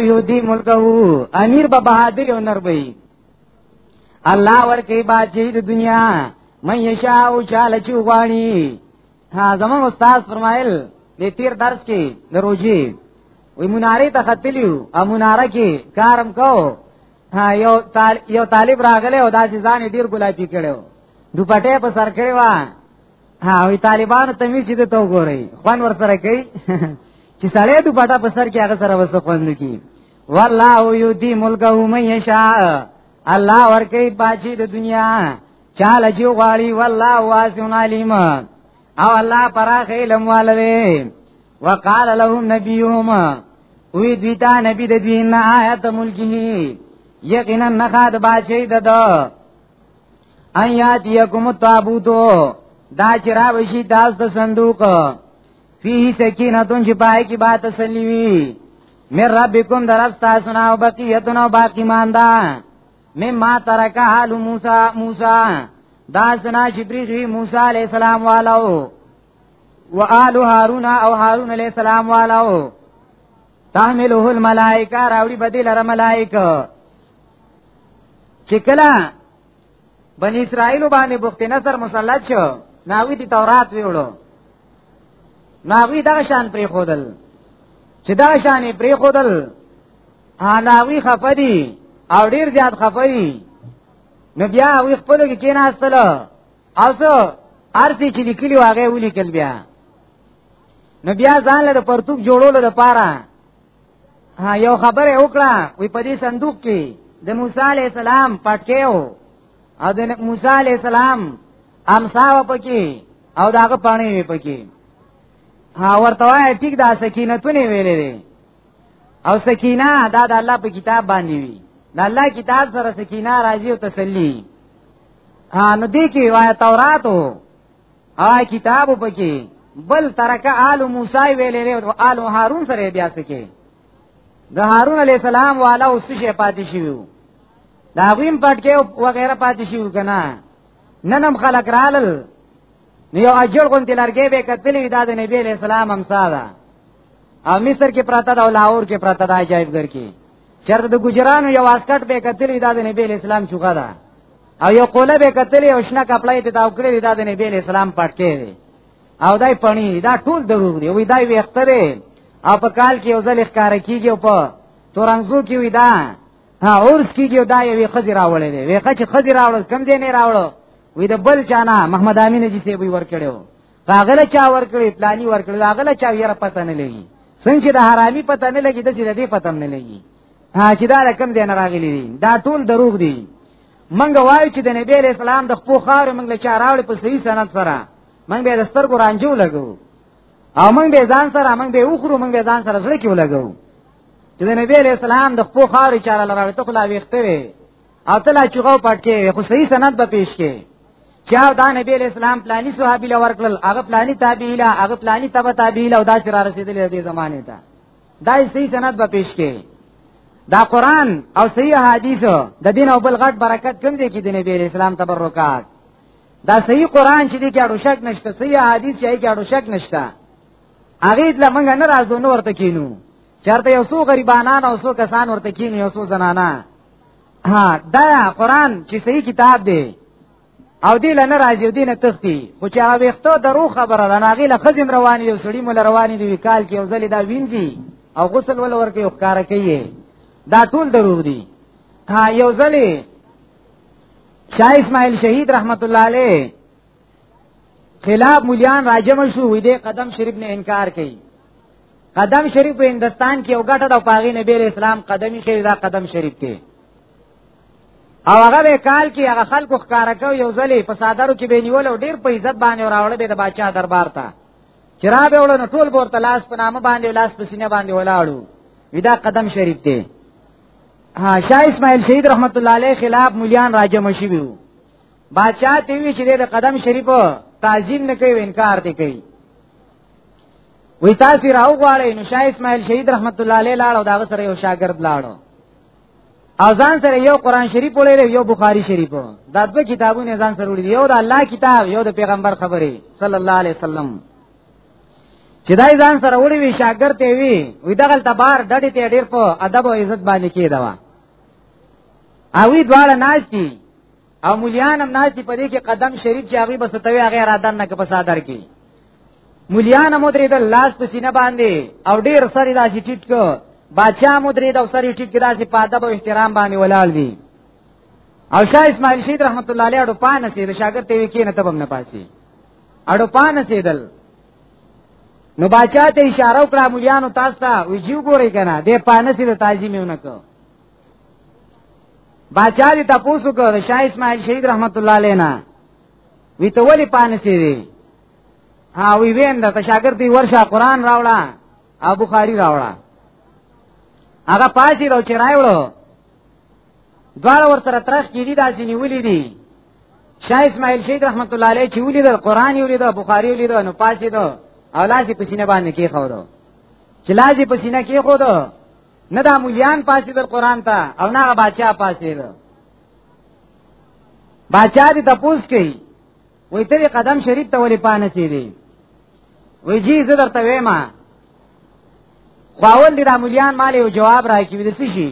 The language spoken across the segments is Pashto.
یودی ملکو امیر به بہادر او نر وي الله ورکی باچی د دنیا من یشا او چاله چی غواړي ها زمون استاد فرمایل د تیر درس کې د روزي وی مناره ته ختلیو ا مناره کې کارم کو ها یو طال یو طالب راغله او دا ځان ډیر ګلابي کړو دوپټه په سر کړی و ها وی طالبان ته وی چې ته وګورئ خوان ور سره کوي چې سړی دوپټه په سر کې هغه سره وسه خوند کی والله یودی ملکه من یشاء الله ورکی باچی د دنیا چاله جو غاړي والله واسع علیم او الله پراخ علم والوي وقال لهم نبيهم وی دوی تا نبی د دوی نه آیت ملکی یقینا نخاد بادشاہ د دو ان یاد یکم تابوتو دا چرا وشی تاس د صندوق فيه سکینه تون چې پای کې با تسلی وی مر ربکم درف تاسو نه او بقیتون او باقی ماندا مما ترک حال موسی موسی دا سنا چې پریږي موسی علی السلام والو و آل هارون او هارون علی السلام والو تحمله الملائکه راوړي بدیل را ملائکه چې کله بنی اسرائیل باندې بوخت نصر مسلط شو ناوی دی تورات ویوړو ناوی دا شان پری خودل چې دا شان پری خودل اناوی خفدی او ډیر زیات خفدی نو بیا وی خپل کې کیناستل او څو ارسی چې لیکلی واغې ولي کل بیا نو بیا ځان له پرتوب جوړولو لپاره ها یو خبره وکړه وی په دې صندوق کې د موسی علی السلام پټکیو او د موسی علی السلام امساو پکې او داغه پانی وی پکې ها ورته وای ټیک دا سکینتونه ویلې او سکینه دا د الله په کتاب باندې وي د الله کتاب سره سکینه راځي او تسلی نو دې کې وای تورات او آی کتاب پکې بل ترک آل موسی ویلې او آل هارون سره بیا سکه د هارون علی السلام والا اوس شي پاتې شوی دا غویم پټ کې وغیرہ پاتې شوی کنه ننم خلق رالل نو یو اجر غونډې لرګې به کتلې وی دا د نبی له سلام هم ساده او مصر کې پراته دا لاهور کې پراته دا عجایب ګر کې چرته د ګجرانو یو واسکټ به کتلې دا د نبی له سلام چوغه ده او یو قوله به کتلې او شنه کپړې ته دا وکړې دا د نبی له سلام پټکې دی او دای پڼی دا ټول دروغ دی وی دای ویخته دی او په کال کې یو ځل ښکار کیږي او په تورنګزو کې وی دا ها اورس کیږي دا یوې خزی راولې دی وی خچ خزی راول کم دی نه راول وی د بل چانه محمد امین جی سی وی ورکړو هغه چا ورکړي پلاني ورکړي هغه چا یې را پته نه لګي څنګه د حرامي پته نه لګي د دې پته نه لګي ها چې دا رقم دې نه راغلي دي دا ټول دروغ دي منګه وایو چې د نبی اسلام د خپل خار منګ له چاراوړ په صحیح سند سره منګ به دستر کو رانجو لګو او منګ به ځان سره منګ به وخرو منګ به ځان سره زړه کې ولګو چې د نبی اسلام د خپل خار چاراله راوړ ته خلا ویخته وي او تلا چغو پټ کې خو صحیح سند به پیش کې چا دا نبی اسلام پلانی صحابي لور کړل هغه پلانی تابعی لا هغه پلانی تبع تابعی لا او دا چې را رسیدلې دې زمانه ته دا صحیح سند به پیش کې دا قران او صحیح حدیث د دین او بل غټ برکت کوم دی کې د نبی اسلام تبرکات دا صحیح قران چې دې کې اړو شک نشته صحیح حدیث چې کې اړو شک نشته هغه لمنګ نه راځو نو ورته کینو چرته یو څو غریبانان او څو کسان ورته کینی یو څو زنانا ها دا قران چې صحیح کتاب دی او دی لنه راځي دی نه تختی خو چې هغه وخته درو خبره ده ناغي له خزم رواني یو سړی مل رواني دی کال کې اوزل دا وینځي او غسل ول ورکه یو ښکار کوي دا ټول دروغ دي ها یو ځلې شاه اسماعیل شهید رحمت الله علیه خلاف مليان راجم شو وې دې قدم شریف نه انکار کړي قدم شریف په هندستان کې یو غټه د پاغي نبی اسلام قدمی شریف دا قدم شریف دی او هغه به کال کې هغه خلکو ښکارا کو یو ځلې په صادرو کې به نیول او ډیر په عزت باندې راوړل به د بادشاہ دربار ته چرا به وړو ټول ورته لاس په نامه باندې لاس په سینه باندې ولاړو ودا قدم شریف دی ها شاه اسماعیل شهید رحمت الله علیه خلاف مليان راجم شوی وو بادشاہ ته وی چې د قدم شریف تعظیم نه کوي انکار دی کوي وی تاسو راو غواړئ نو شاه اسماعیل شهید رحمت الله علیه لاړ او داغه سره یو شاګرد لاړ او ځان سره یو قران شریف ولري یو بخاری شریف دا دوه کتابونه ځان سره وړي یو د الله کتاب یو د پیغمبر خبرې صلی الله علیه وسلم چې دای ځان سره وړي وی شاګرد ته وی وی دغه تبار ډډې ته ډیر په ادب او عزت باندې کېدوا او وی دواړه ناشتي او مليان هم ناشي په دې کې قدم شریف چې هغه بس توي هغه را دن نه په صادر کې مليان مو درې د لاس په سینه باندې او ډیر سری داسې ټیټ کو بچا مو درې د سری ټیټ کې داسې په ادب او احترام باندې ولاړ دي او شاه اسماعیل شهید رحمت الله علیه اډو پانه سي د شاګرد ته وکی نه تبم نه پاسي اډو پانه سي دل نو بچا ته اشاره وکړه مليانو تاسو ته ویجو ګورې کنه دې پانه سي د تعظیم یو نه کو باچا دې تاسو کو د شاه اسماعیل شهید رحمت الله علیه نه وی ته ولی پانه سی دی ها وی وین دا شاګرد دی ورشه قران راوړه او بخاری راوړه هغه پاسی راو چې راوړو دواړه ور سره ترخ کیدی داسې نیولې دي شاه اسماعیل شهید رحمت الله علیه چې ولید قران یې ولید بخاری ولید نو پاسی دو او لاسې پسینه باندې کې خورو چې لاسې پسینه کې خورو نه دا مولیان پاسې د قران ته او نه هغه بچا پاسې ده بچا دې تپوس کوي وې ته قدم شریف ته ولې پانه چي دي وې جی زه درته وایم خواول دې دا مولیان مال یو جواب راکې ودې څه شي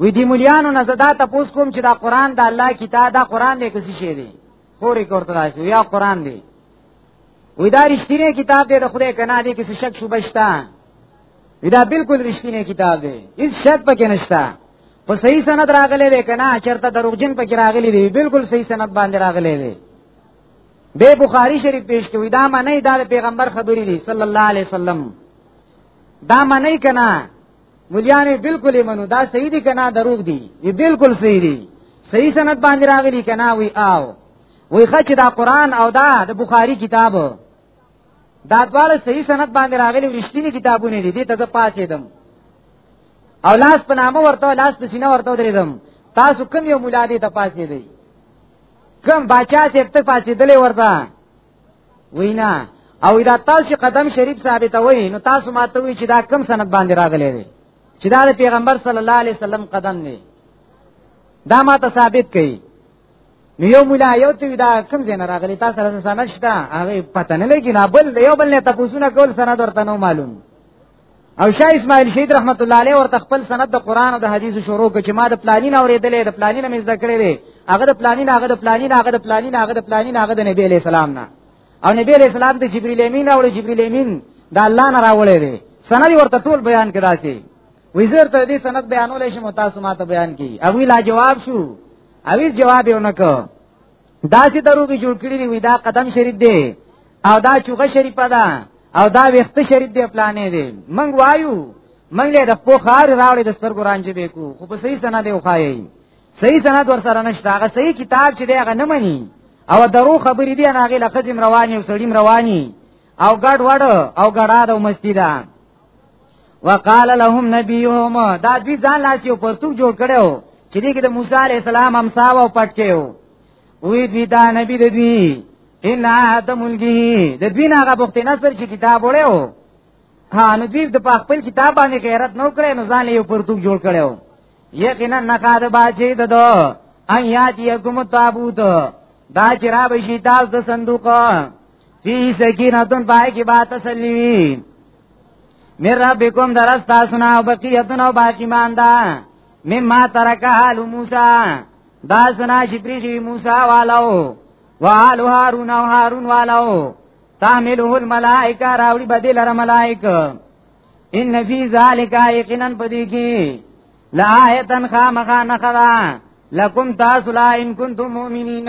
وې دې مولیانو نه زدا تپوس کوم چې دا قران د الله کتاب دا قران دې کسي شي دي خوري کوته راځي یا قران دې وې دا رښتینی کتاب دې د خدای کنا دې کسي شک شوبشتان دا بالکل رښتینی کتاب دی هیڅ شک پکې نشته خو صحیح سند راغلی دی کنه چرته دروغجن پکې راغلی دی بالکل صحیح سند باندې راغلی دی به بخاری شریف پیش کوي دا معنی دا پیغمبر خبرې دي صلی الله علیه وسلم دا معنی کنه مليانه بالکل منو دا صحیح دي کنه دروغ دي وی بالکل صحیح دي صحیح سند باندې راغلی کنه وی آو وی خچ دا قران او دا د بخاری کتاب دا دواړه صحیح سند باندې راغلي رښتینی کتابونه دي دې ته زه پاتې دم او لاس په نامه ورته لاس په سینه ورته درېدم تاسو کوم یو مولا دې ته پاتې دی کوم بچا چې ته پاتې دلې ورته وینا او دا تاسو قدم شریف ثابت وای نو تاسو ماته وی چې دا کم سند باندې راغلی دی چې دا پیغمبر صلی الله علیه وسلم قدم دی دا ماته ثابت کړي نو یو مولا یو ته دا کم زین راغلی تاسو سره سند شته هغه پته نه لګی نه بل یو بل نه تاسو نه کول سند ورته نو معلوم او شاه اسماعیل شهید رحمت الله علیه ورته خپل سند د قران او د حدیث شروع کړ چې ما د پلانین اورېدلې د پلانین مې زده کړې دي هغه د پلانین هغه د پلانین هغه د پلانین هغه د پلانین هغه د نبی علیہ السلام نه او نبی علیہ السلام د جبرئیل امین او جبرئیل امین د الله نه راولې دي سند ورته ټول بیان کړه چې وی زر ته دې سند بیانول شي متاسو ماته بیان کی او لا جواب شو او جواب یې ونکړ دا چې دروغ جوړ کړی دی وی دا قدم شریف دی او دا چوغه شریفه ده او دا وخت شریف دی پلانې دی منګ وایو منګ له د پوخار راوړې د سترګو رانج به کو خو په صحیح سند دی وخایي صحیح سند ور سره نشته هغه صحیح کتاب چې دی هغه نه مني او درو خبرې دی هغه لخت رواني او سړیم رواني او ګډ وډ او ګډا د مسجد وقال لهم نبيهم دا دوی ځان لاس یو پرتوک جوړ کړو چې دغه د موسی عليه السلام امسا او پټ کېو وی دوی دا نبی د دوی ان ادم الګي د دوی نه هغه بوخت نصر چې کتاب وړو ها نو دوی د خپل کتاب باندې غیرت نو کړې نو ځان یو پرتوک جوړ کړو یقینا نقاد باچې د دو ان یاد یکم تابوت دا چې را بشی تاسو د صندوق فی سکینتون پای کی با تسلی وی من ربکم درست تاسونا و بقیتون و باقی ماندا مما ترک حال موسی دا سنا شپریشی موسی والاو و حال هارون و هارون والاو تحمله الملائکه راوړي بدی لره ملائکه ان فی ذالک یقینا پدی کی لآیتن خامخا نخدا لکم تاسو لا ان کنتم مؤمنین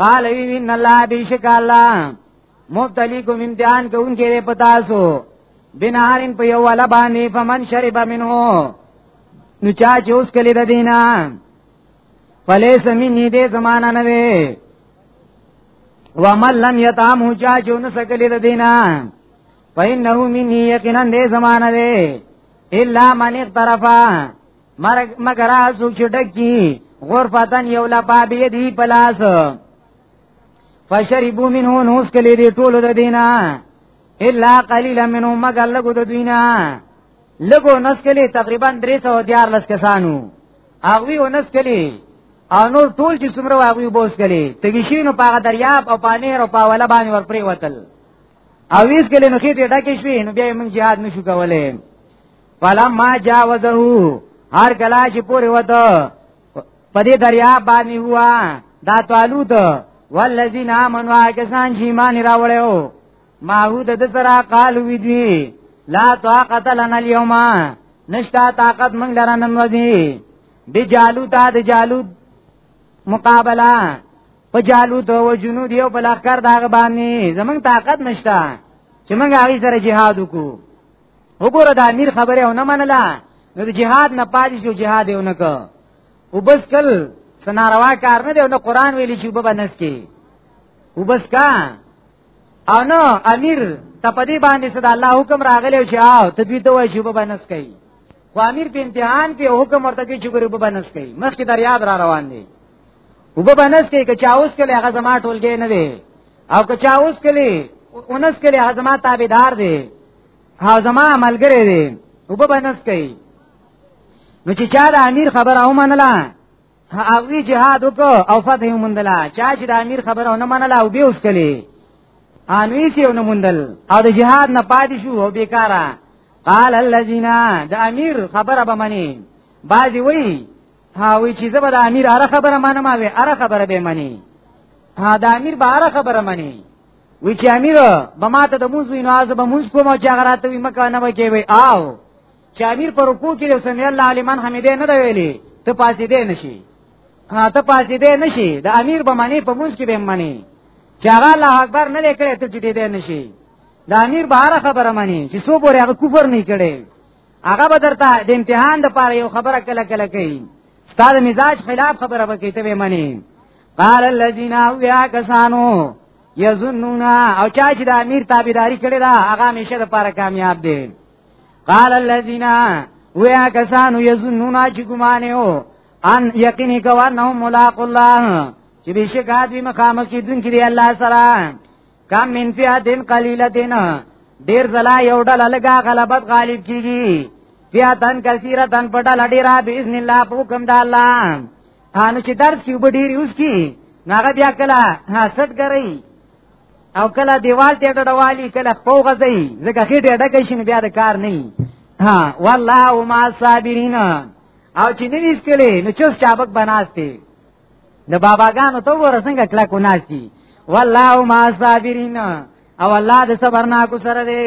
قال وی ان الله بیشک الله مبتلیکم امتحان کوونکی دی پتا سو بنارین په یو ولا باندې فمن شرب منه نو چا چې اوس کلی د دینا فلیس منی دې زمانہ نه وی ومن لم یطعمه چا چې نو سکلی د دینا فإنه مني یقینا دې زمانہ دې الا من اقترفا مرګ مگر اسو چې ډکی غرفتن یو لا بابې دی پلاس فشربو منه نوس کلی دی ټول د دینا الا قليلا منهم مگر لګو د دوینا لګو نس کلی تقریبا 314 لس کسانو هغه و نس کلی او نور ټول چې څومره هغه بوس کلی تګشینو پاغه دریاب او پانیر او پاوله باندې ورپری وتل او ویس کلی نو خېټه ډکه شوې نو بیا موږ jihad نشو کولای فلما جاوزه هر کلا چې پورې وته په دې دریا باندې هوا دا طالوت والذین آمنوا کسان چې ایمان راوړیو ماهود د سره قال وی دی لا طاقت لنا اليوم نشتا طاقت موږ لره نن ودی بجالوت د جالوت مقابله په جالوت او جنود یو بل اخر داغه باندې زمنګ طاقت نشتا چې موږ هغه سره jihad وکړو وګوره دا امیر خبره او نه منله نو د جهاد نه پاتې شو جهاد یې نه کو وبس کل سناروا کار نه دی او نه قران ویلی چې وبب نس کې وبس کا او نو امیر ته پدی باندې صدا الله حکم راغلی چې آو تدوی ته وای چې وبب نس کوي خو امیر په امتحان کې حکم ورته کوي چې ګورې وبب نس کوي مخکې در یاد را روان دی وبب نس کوي که چا اوس کله هغه زما ټولګې نه دی او که چا اوس کله اونس کله هغه زما تابعدار دی ها زما ملګری دی او په بنس کوي نو چې چا د امیر خبره او منله او وی جهاد وکړو او فتح ومندله چا چې د امیر خبره او نه منله او به اوس کلی انوی چې ونه مندل او د جهاد نه پاتې شو او بیکاره قال الذين د امیر خبره به منی بعضی وی هاوی چې زبر امیر اره خبره مانه ما وی اره خبره به منی ها د امیر به اره خبره منی وی چې امیر به ماته د موز وینو از به موز کوم چې هغه راته وی مکه نه وکی وی آو چې امیر پر رکوع کې د سمع الله لمن حمیده نه دی ویلي ته پاسې دی نشي ها ته پاسې دی نشي د امیر به معنی په موز کې به معنی چې هغه الله اکبر نه لیکړي ته ټی دی نشي د امیر بهر خبره معنی چې سو پورې هغه کفر نه کړي هغه به درته د امتحان د پاره یو خبره کله کله کوي ستاسو مزاج خلاف خبره وکړي ته به معنی قال الذين اویا کسانو یظنون او چا چې د امیر تابعداري کړې ده هغه همیشه لپاره کامیاب دي قال الذين ویا کسانو یظنون چې ګمانه او ان یقیني کوه نو ملاق الله چې بشکا دوی مخامخ کیدون کې الله سره کم من فیاتن قلیلتن ډیر زلا یو ډل لګا غلبت غالب کیږي فیاتن کثیرتن پټه لډیرا باذن الله حکم د الله انو چې درس کې وب ډیر یوز کی ناغه بیا کله حسد کوي او کله دیوال ته ډډوالي کله خو غځي ځکه خېټه ډکه شین بیا د کار نه ها والله ما صابرین او چې نه ویسکلې نو چوس چابک بناسته د باباګانو ته ور څنګه کلا کو ناشتي والله ما صابرین او الله د صبرناکو سره دی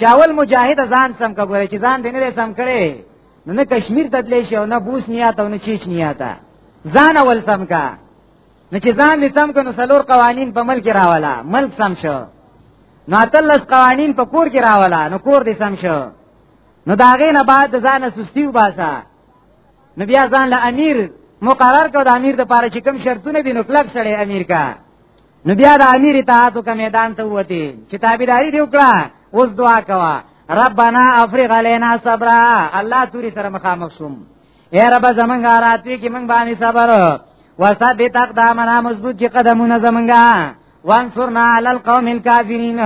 چاول مجاهد ځان سم کوي چې ځان دینه سم کړي نو نه کشمیر ته تللی شي او نه بوسنیا ته او نه چیچنیا ته ځان اول سم کا نو چې ځان دې سم کنو سلور قوانین په ملک راواله ملک سم شو نو اتلس قوانین په کور کې راواله نو کور دې سم شو نو داغه نه بعد ځان سستی وباسا نو بیا ځان له امیر مقرر کو د امیر د پاره چې کوم شرطونه دي نو کلک سره امیر کا نو بیا د امیر اطاعت کا میدان ته وتی چې تابعداري دی وکړه اوس دعا کوا ربنا افرغ علينا صبر الله توري سره مخامخ شوم اے رب زمنګ راتوي کې من باندې صبر وثبت اقدامنا مضبوط کې قدمونه زمنګا وانصرنا على القوم الكافرين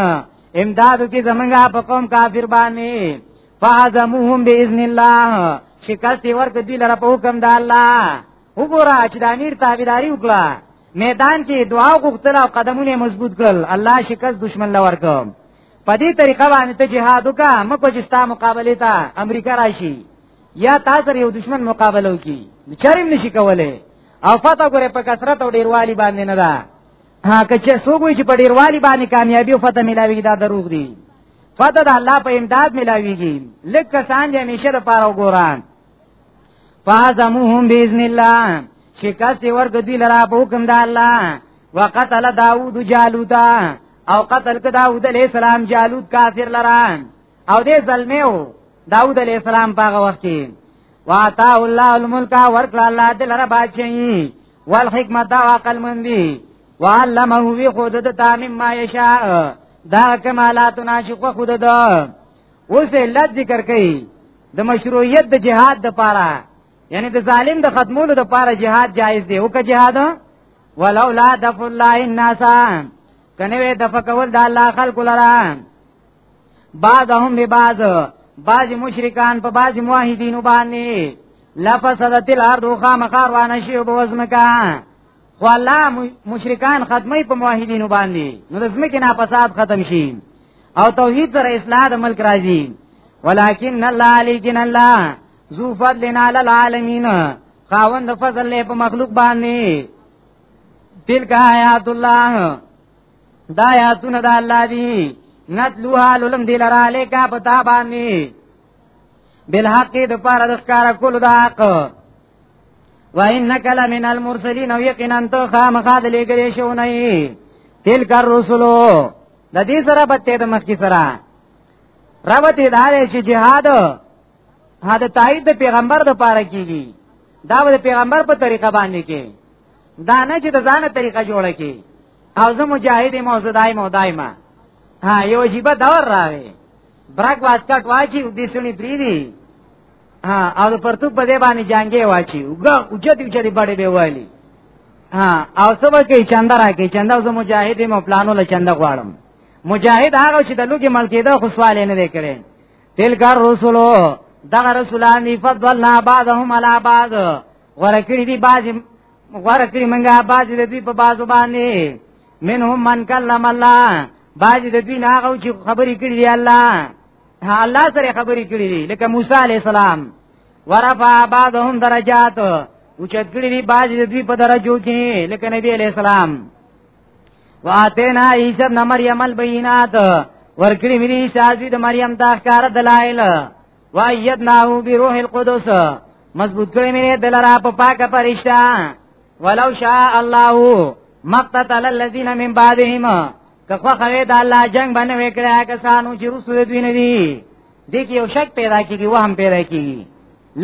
امداد کې زمنګا په قوم کافر باندې فعزموهم باذن الله شکست ورک دی لره په حکم د الله وګوره چې د امیر تابعداري وکړه میدان کې دعا غوښتل او قدمونه مضبوط کړل الله شکست دشمن لور کو په دې طریقه باندې ته جهاد وکا مکو چې ستا مقابله ته امریکا راشي یا تاسو یو دشمن مقابله وکي چرېم نشي کوله او فتح ګره په کثرت او ډیروالي باندې نه ده ها کچې سوګوي چې په ډیروالي باندې کامیابی او فتح ملاوي دا دروغ دي فتح د الله په امداد ملاويږي لکه سان دې همیشه د پاره وګوران فازموهم باذن الله شکست ورک دوی لرا په حکم د الله وقتل داوود جالوت او قتل ک داوود علیہ السلام جالوت کافر لرا او دې ظلمیو داوود علیہ السلام پاغه وخت کې واتا الله الملک ورک الله دې لرا بادشاہي والحکمت او عقل مندي وعلمه وی خود د تامیم ما یشاء دا کمالات ناشق خود د اوس لذ ذکر کئ د مشروعیت د جهاد د پاره یعنی د ظالم د ختمولو د پاره جهاد جایز دی او که جهاد ولولا دف الله الناس کنه وې دف کول د الله خلق لرا بعضهم ببعض بعض مشرکان په بعض موحدین باندې لفسدت الارض خامخار وانشی وبوزمکان خو الله مشرکان ختمي په موحدینو باندې نو د زمکه نه فساد ختم شي او توحید سره اصلاح د ملک راځي ولکن الله علیکن الله ذو فضل علی العالمین خاوند فضل له په مخلوق باندې تلک آیات الله دا آیاتونه د الله دی نتلوها لولم دی لرا لیکا پتا باندې بالحق د پاره د ښکارا کول دا حق وانک لمن المرسلین او یقینا ته خامخا د لګرې شو نه تلک الرسل د دې سره په تیر مخ کې سره راوته دار چې جهاد هدا تایید د پیغمبر د پاره کیږي دا د پیغمبر په طریقه باندې کې دا نه چې د ځانه طریقه جوړه کی او زه مجاهد موزدای مودای ما ها یو جیبه دور راغی برک واسکټ واچی د سونی پریدي ها او د پرتوک په دې باندې جنگي واچي وګه اوجدي اوجدي باندې به والی ها او سبا کې چنده راکې چنده زمو مجاهد مو پلانو له چنده غواړم مجاهد هغه چې د لوګي ملکیدا خو سوال نه وکړي تلګر رسولو دغه رسولان دی فضلنا بعضهم على بعض ورکړي دي بعض ورکړي منګه بعض دې په بعض باندې منهم من کلم الله بعض دې نه هغه چې خبرې کړې الله الله سره خبرې کړې دي لکه موسی علی السلام ورفع بعضهم درجات اوچت کړی دی باج د دوی په درجو کې لکه نبی علیہ السلام واتینا عیسی ابن مریم البینات ورکړی مې عیسی عزیز د مریم د احکار دلایل وایدناه بروح القدس مضبوط کړی مې دلرا په پاکه پرشتہ ولو شاء الله مقتتل الذين من بعدهم که خو خوي د الله جنگ باندې وکړه کسانو چې رسول دوی نه دي دې کې یو شک پیدا کیږي وهم پیدا کیږي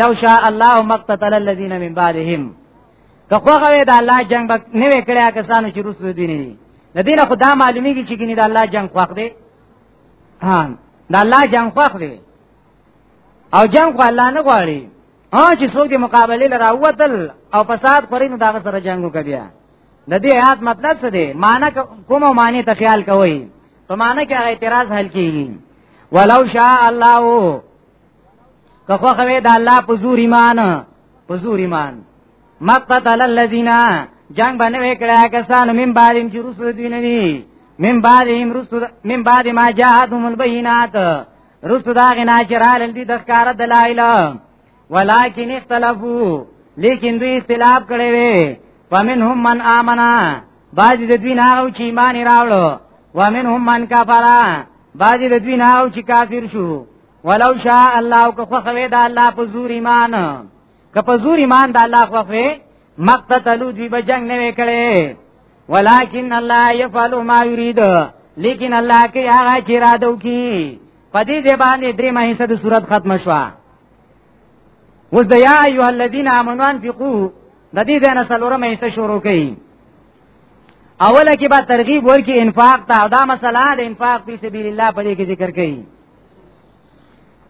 لو شاء الله مقتتل الذين من بعدهم که خو خوي د الله جنگ باندې نه وکړه کسانو چې رسول دوی نه دي د دې نه خدا معلومیږي چې ګنې د الله جنگ خوښ دی ها د الله جنگ خوښ دی او جنگ خو الله نه غواړي ها چې څوک د مقابله لره وتل او فساد کوي نو داغه سره جنگو کوي د دې آیات مطلب څه دی معنی کومه معنی ته خیال کوي په معنی کې اعتراض حل کیږي ولو شاء الله که خو خوي د الله په زور ایمان په زور ایمان مقتل الذين جنگ باندې وکړه کسان من باریم چې رسول دین دي من باریم رسول من بار ما جاءتهم البينات رسو دا غنا چرال دی د ښکار دلایل ولکن اختلافو لیکن دوی اختلاف کړي وي ومنهم من امنا باج د دوی نه او چې ایمان راوړو ومنهم من کفر باج د دوی نه او چې کافر شو ولو شاء الله کو خوخه دا الله په زور ایمان که په زور ایمان د الله خو خو مقتتلو دوی به جنگ نه وکړي ولکن الله يفعل ما يريد لیکن الله کې هغه چې را دو کی پدې دې باندې درې مې صد صورت ختم شوه وز د یا ایه الذین آمنوا انفقوا د دې ځای نه سلوره مې څه شروع کړي اوله کې با ترغیب ورکې انفاق ته دا مسله د انفاق په سبیل الله په دې کې ذکر کړي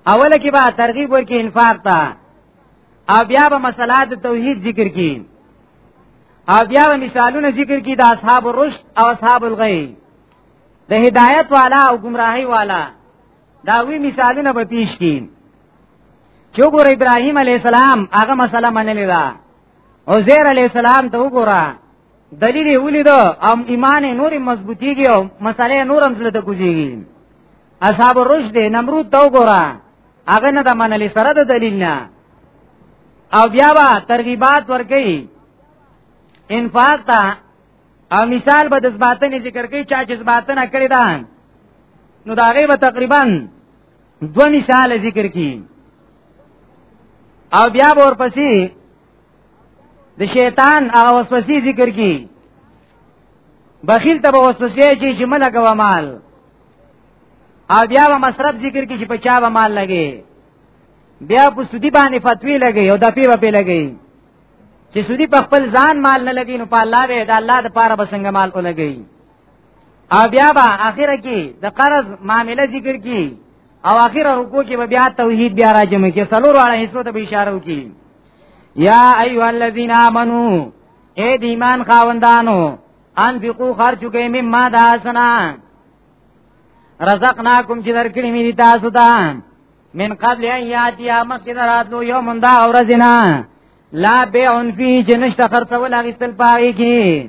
اوله کې به ترغیب ورکې انفاق ته او بیا به مسله د توحید ذکر کی او بیا به مثالونه ذکر کی د اصحاب الرشد او اصحاب الغی د هدایت والا او گمراهی والا دا وی مثالونه به پیش کی چوغور ابراهیم علی السلام هغه مسله منلې ده عزیر علی السلام ته وګوره دلیل یې ولید ام ایمان نور مضبوطیږي او مسالې نور هم زړه ته کوزيږي اصحاب الرشد نمرود دا وګوره هغه نه د منلې سره د دلیل نه او بیا با ترغیبات ورګي انفاق ته او مثال به د زباتنې ذکر کوي چا چې زباتنه کړی دا نو دا غي به تقریبا دو مثال ذکر کی او بیا ورپسې د شیطان هغه وسوسې ذکر کی بخیل ته وسوسې چې چې ملګ و مال او بیا به مصرف ذکر کی چې په چا به مال لګي بیا په سودی باندې فتوی لګي او د پی په لګي چې سودی په خپل ځان مال نه لګي نو په الله به د الله د پاره بسنګ مال ولګي او بیا به اخره کې د قرض معاملې ذکر کی او اخره رکوع کې به بیا توحید بیا راجم کې سلور واړه حصو ته به اشاره وکي یا ایو الذین آمنو اے د ایمان خاوندانو انفقوا خرج کې مما داسنا رزقناکم چې درکړې مې تاسو ته من قبل ان یاتی مخکې راتلو یو مندا اورزنا لا بیعن فی جنشت خرڅول اغستل پاږي کې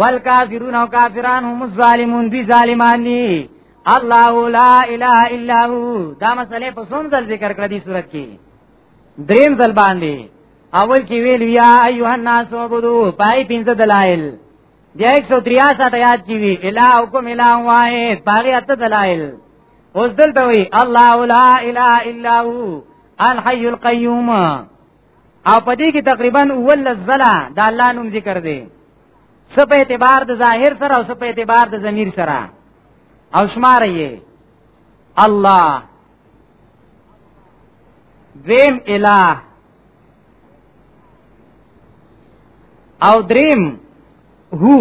والکافرون او کافران هم الظالمون دی ظالمان دی الله لا اله الا هو دا مسئله په څوم ځل ذکر کړه دی صورت کې دریم ځل باندې اول کې ویل یا ایه الناس عبدو پای پنځه دلایل دی 163 یاد کی وی الہکم الہ واحد پاره ات دلایل اوس دلته وی الله لا اله الا هو الحي القيوم او په دې کې تقریبا اول زلا د الله نوم ذکر دی څه په اعتبار د ظاهر سره او څه په اعتبار د ضمیر سره او شمار یې الله دیم الہ او دریم هو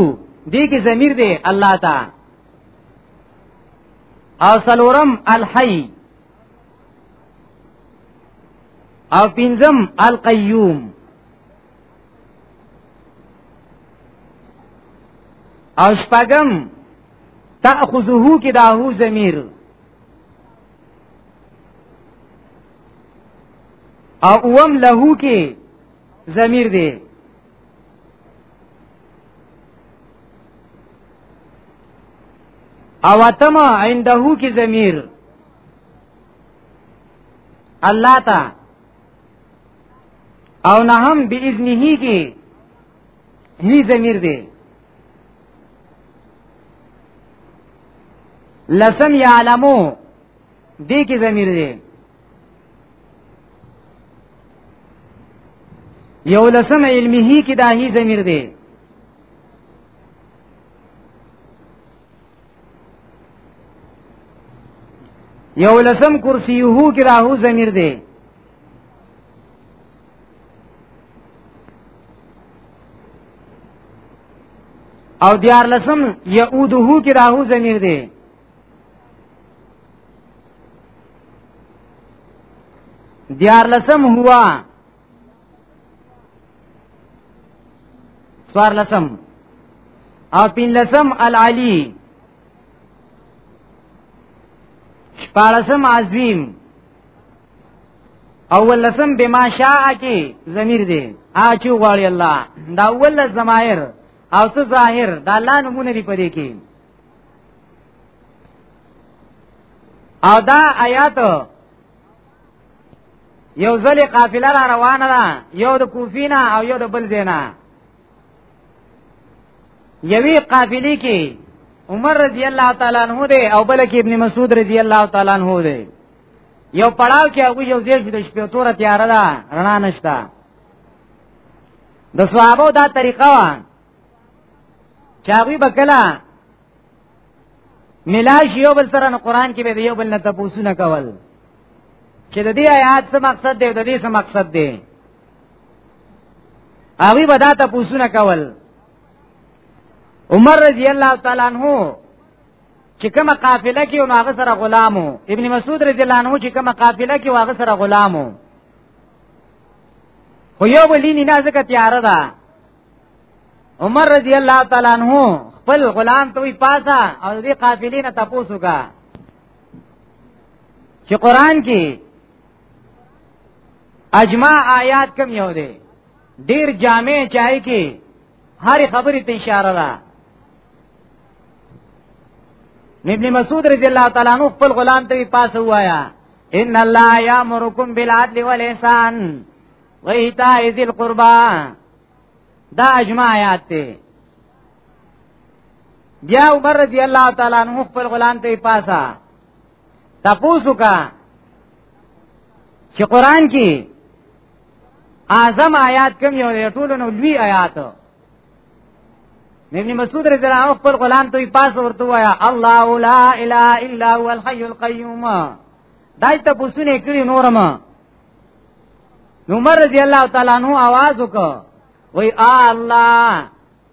دې کې ضمیر دی الله تعالی او سلورم الحی او پنځم القیوم او شپږم تاخذه کې دا هو ضمیر او اوم له کې ضمیر دی او اتما عنده کې ضمیر الله تا او نه هم باذنه کی هی زمیر دی لسم یعلمو دی کی زمیر دی یو لسم علمه کی دا هی زمیر دی یو لسم کرسی هو کې راهو ضمیر دی او دیار لسم یعوده کې راهو ضمیر دی دیار لسم هوا سوار لسم او پین لسم العلی شپارسم عظیم اول لسم بما شاء کی ضمیر دی اچو غواړي الله دا اول زمایر او څه ظاهر دا الله نمونه دی پدې کې او دا آیات یو ځل قافله را روانه ده یو د کوفینا او یو د بل زینا یوی قافلی کې عمر رضی الله تعالی عنہ دی او بل کې ابن مسعود رضی الله تعالی عنہ دی یو پړاو کې هغه یو ځای شو د شپې توره تیار ده رڼا نشتا د صحابه دا طریقه وا چاوی بکلا ملاش یو بل سره نو قران کې به یو بل نه تاسو نه کول چې د دې آیات څه مقصد دی د دې څه مقصد دی اوی به دا تاسو نه کول عمر رضی الله تعالی عنہ چې کومه قافله کې او هغه سره غلامو ابن مسعود رضی الله عنه چې کومه قافله کې هغه سره غلامو خو یو بلینی نه ځکه تیار ده عمر رضی الله تعالی عنہ خپل غلام ته وی پاسا او دې قافلې نه تاسو کا چې قران کې اجماع آیات کم یو دی ډیر جامع چای کې هر خبرې ته اشاره ده ابن مسعود رضی الله تعالی عنہ خپل غلام ته پاسه وایا ان الله یامرکم بالعدل والاحسان وایتا ذل قربا دا اجماع آیات ته بیا عمر رضی الله تعالی عنہ خپل غلام ته پاسا تاسو کا چې قران کې اعظم آیات کوم یو دی ټولو نو لوی آیات ابن مسعود رضی الله عنه خپل غلام ته پاس ورته وایا الله لا اله الا هو الحي القيوم دای ته پوښتنه کړی نورما نو عمر رضی الله تعالی عنہ आवाज وکړ وای الله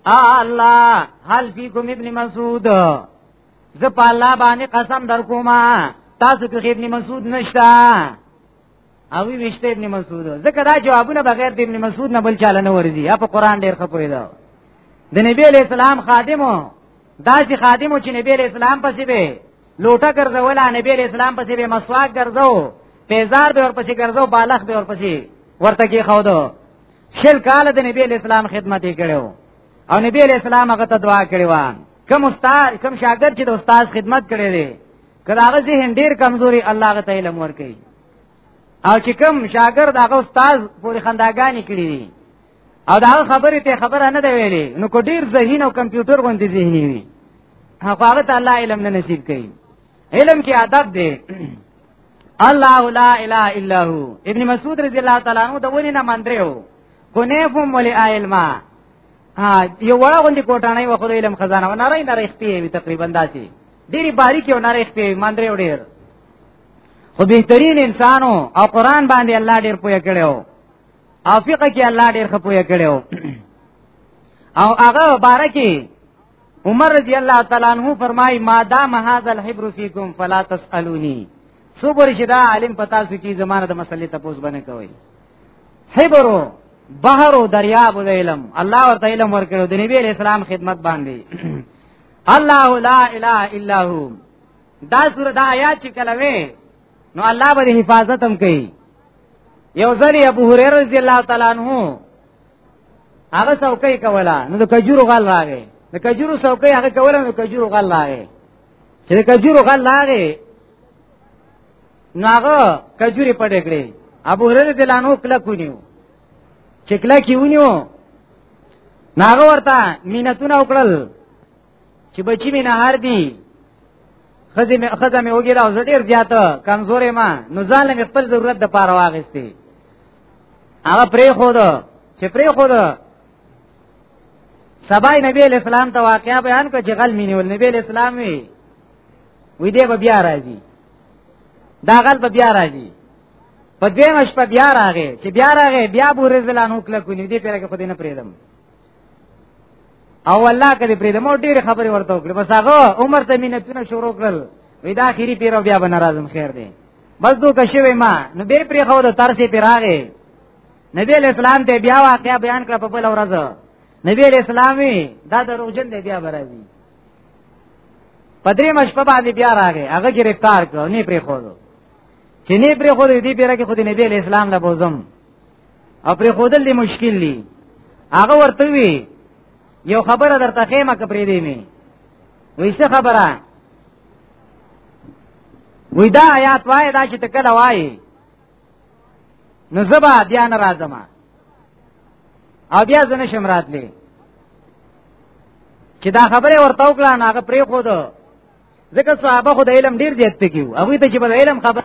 الله هل فیکم ابن مسعود ز په الله باندې قسم در کوم تاسو کې ابن مسعود نشتا او ویشته ابن مسعود ځکه دا جوابونه بغیر د ابن مسعود نه بل چاله نه ورځي یا په قران ډیر خپوي دا د نبی له اسلام خادمو دا چې خادمو چې نبی له اسلام پسې به لوټه ګرځول نبی علیہ السلام پسې به مسواک ګرځاو پیزار به ورپسې ګرځاو بالغ به ورپسې ورته کې خو دو شل کال د نبی علیہ السلام خدمت یې کړو او نبی علیہ السلام هغه ته دعا کړې و کوم استاد کوم شاګرد چې د استاد خدمت کړي دي کله هغه ذهن ډیر کمزوري الله غته علم ورکړي او چې کوم شاګرد هغه استاد پورې خنداګانی کړی دي او دا خبره ته خبره نه دی ویلې نو کو ډیر ذهین او کمپیوټر غوندې ذهنی وي هغه هغه ته الله علم نه نصیب کړي علم کې ادب دی الله لا اله الا هو ابن مسعود رضی الله تعالی عنہ د ونی نه مندرو کو نه فهم ولې آیل ما ها یو وړه غوندې کوټانه و خو علم خزانه و نری نری خپې وي تقریبا داسي ډیری باریک یو نری خپې مندرو ډیر خو بهترین انسانو او قران باندې الله ډیر پوهه کړو او فقہ کې الله ډېر خپوی کړو او هغه بارکی عمر رضی الله تعالی عنہ فرمای ما دام هذا الحبر فیکم فلا تسالونی صبر شدا عالم پتا سو کی زمانه د مسلې تپوس بنه کوي حبرو بحر او دریاب د علم الله ورته علم ورکړو د نبی اسلام خدمت باندې الله لا اله الا هو دا سور دا آیات چې کلوي نو الله به حفاظت هم کوي یو ځل ابو هريره رضی الله تعالی عنہ هغه څوکۍ کوله نو د کجورو غل راغی د کجورو څوکۍ هغه کوله نو کجورو غل راغی چې د کجورو غل راغی ناغه کجوري پټې کړې ابو هريره رضی الله عنه کله کونیو چې کله کیونیو ناغه ورته مینتونه وکړل چې بچی مې نه هر دی خزه مې خزه مې وګیره او زه ډیر زیات کمزورې ما نو ځان مې خپل ضرورت د پاره واغستې هغه پرې خو ده چې پرې خو ده سبای نبی اسلام ته واقعیا بیان کړ چې غل مینه ول نبی اسلام وی وې دې به بیا راځي دا غل به بیا راځي په دې مش په بیا راغې چې بیا راغې بیا بورې زلانو کله کو نه دې پیره کې خو دې نه پرېدم او الله کړي پرې د مو ډېر خبرې ورته وکړې بس هغه عمر ته مينتونه شروع کړل وې دا اخیری پیر بیا به ناراضم خیر دی بس دوه کښوي ما نو به پرې خو د ترسي پیراغه نبی اسلام ته بیا واقعیا بیان کړ په بل ورځ نبی اسلامي دا دروغجن دی بیا برازي پدری مشپه باندې بیا راغی هغه گرفتار کړ نه پرې خو چې نه پرې خو دې پیرا کې خو د نبی اسلام له بوزم اپر خودل دی مشکل دی هغه ورته وی یو خبره درته خېمه کپرې دی می وی څه خبره وی دا آیات وای دا چې تکل وای نو زبا دیان راځم او بیا زنه شمرات لې چې دا خبره ورته وکړه نو هغه پرې خو ده ځکه صحابه خو د علم ډیر زیات پکې وو هغه ته چې په علم خبره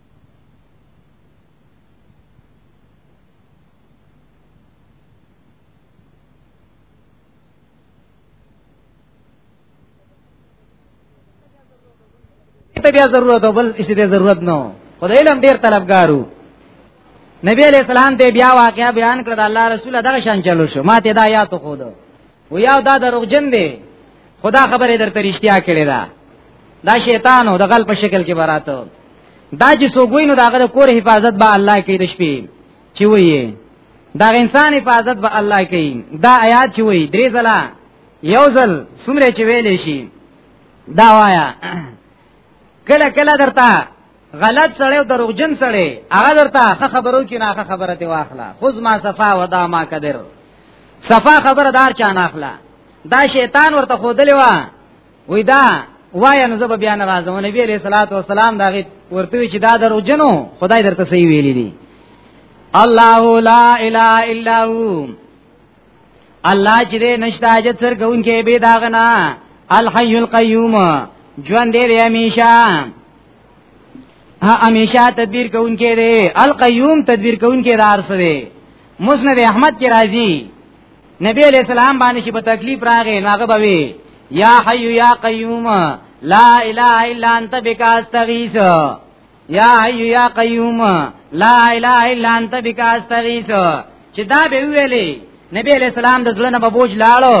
ته بیا ضرورت او بل څه ته ضرورت نو خدای علم ډیر طلبګارو نبی علیہ السلام ته بیا واقعیا بیان کړ د الله رسول دغه شان چلو شو ماته دا یاد خو ده و یا دا دروغجن دی خدا خبره درته رښتیا کړی دا دا شیطانو د غل په شکل کې براته دا چې سوګوي نو داغه د کور حفاظت به الله کوي د شپې چې وایي دا انسان حفاظت به الله کوي دا آیات چې وایي درې ځله یو ځل سمره چې ویلې شي دا وایا کله کله درته غلط سړی او دروغجن سړی هغه درته خبرو کې نه خبره دی واخله خذ ما صفا ودا ما قدر صفا خبره دار چا نه اخلا دا شیطان ورته خودلې وا وې دا وای نو زب بیا ناراضه نبی علیہ الصلوۃ والسلام دا ورته چې دا دروغجنو خدای درته صحیح ویلي دي الله لا اله الا هو الله چې دې نشته اجت سر کوون کې به داغنا الحي القيوم ژوند دې همیشه ها همیشه تدبیر کوون کې دې القيوم تدبیر کوون کې دار سره مسند احمد کې راځي نبی علیہ السلام باندې چې په تکلیف راغې ناغه بوي یا حی یا قیوم لا اله الا انت بک استغیث یا حی یا قیوم لا اله الا انت بک استغیث چې دا به ویلې نبی علیہ السلام د ځلنه په بوج لاړو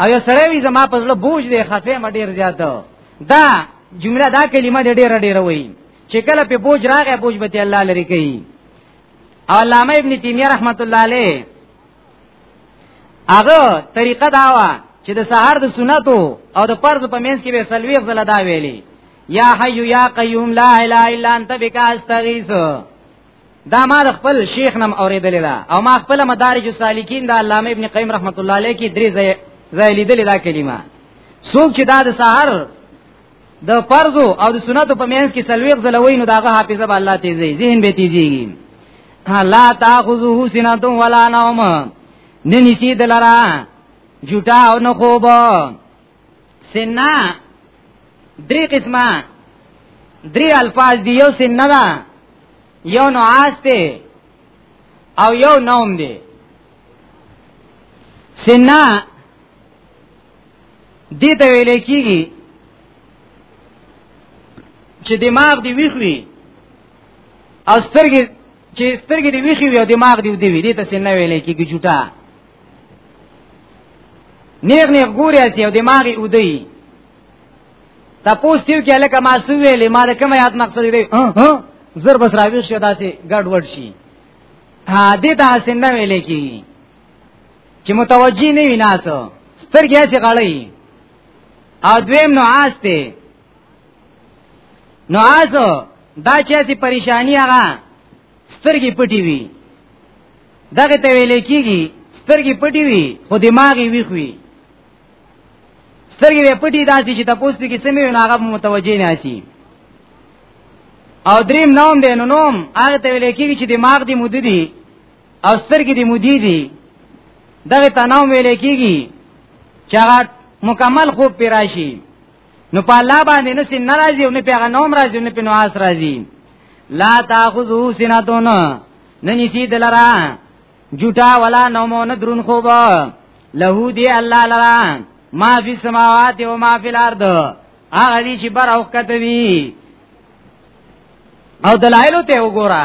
او یو سره وی زما په ځل بوج دی خفه م ډیر زیات دا جمله دا کلمه ډیر ډیر وای چې کله په بوج راغې بوج به الله لري کوي علامه ابن تیمیه رحمت الله علیه هغه طریقه دا و چې د سحر د سنتو او د فرض په منځ کې به سلويغ زله دا ویلي یا حی یا قیوم لا اله الا انت بک استغیث دا ما د خپل شیخ نم اوریدل دا او ما خپل مدارج السالکین دا علامه ابن قیم رحمت الله علیه کی درې ځای لیدل دا کلمه څوک چې دا د سحر د فرض او د سنت په مینس کې سلويق زلوي نو داغه حافظه به الله تیزي ذهن به تیزيږي لا تاخذه سنت ولا نوم نه نشي دلرا جوټا او نه خوب سنا درې قسمه درې الفاظ دی یو سنا دا یو نعاس دی او یو نوم دی سنا دې ته ویل کېږي چې دماغ دی ویخوي او سترګې چې سترګې دی ویخي وي او دماغ دی دی وي دې ته سینه ویل کېږي جوټه نیغ نیغ ګوري اسی او دماغ یې ودی تا پوستیو کې لکه ما سویلې ما د کوم یاد مقصد دی ها ها زر بس راوي شي داسې ګډ وډ شي ها دې ته سینه ویل کېږي چې متوجی نه وي ناسو سترګې چې غړی او دویم نو آسته نو آسو دا چې سي پریشانی هغه سترګې پټي وي دغه ته ویل کېږي سترګې پټي وي خو دماغي وي خوي سترګې به پټي داسي چې تاسو کې سمې نه هغه متوجي نه شي او دریم نوم دی نو نوم هغه ته ویل کېږي چې دماغ دی مودي او سترګې دې مودي دي دغه تناو ویل کیږي چې هغه مکمل خوب پیراشي نو په الله باندې نه سین ناراضي او نه پیغه نوم راځي نه په نواس راځي لا تاخذو سنتون نه نسی دلرا جوټا ولا نومو نه درون خوب له دی الله لرا ما فی السماوات و ما فی الارض هغه دي چې بر اوخته وي او دلایل ته وګوره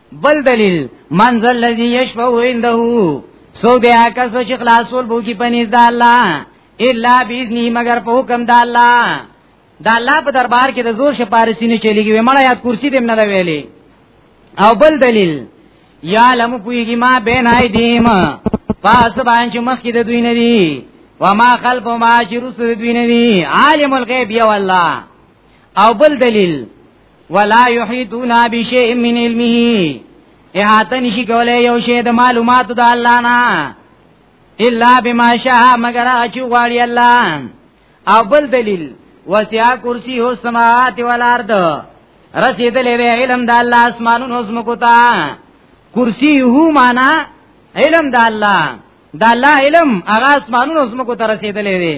بل دلیل منزل الذي يشفع عنده سو بیا کس چې خلاصول بو کی پنيز د الله الا باذنه مگر په حکم د الله د الله په دربار کې د زور شپارسی نه چلیږي ومړه یاد کرسی دې نه ویلې او بل دلیل یا لم پویږي ما بین ایدیم پاس باندې مخ کې د دوی نه دی و ما خلف ما چې رسو د دوی نه دی عالم الغیب یو الله او بل دلیل ولا یحیتون بشیء من علمه احاطه نشي کولای یو شی د معلوماتو د الله نه الا بما شاء مگر اچو غواړي الله او بل دلیل وسیا کرسی هو سماوات والارض رسیدلې به علم د الله اسمانونو زمکو ته کرسی هو معنا علم د الله د الله علم هغه اسمانونو زمکو ته رسیدلې دی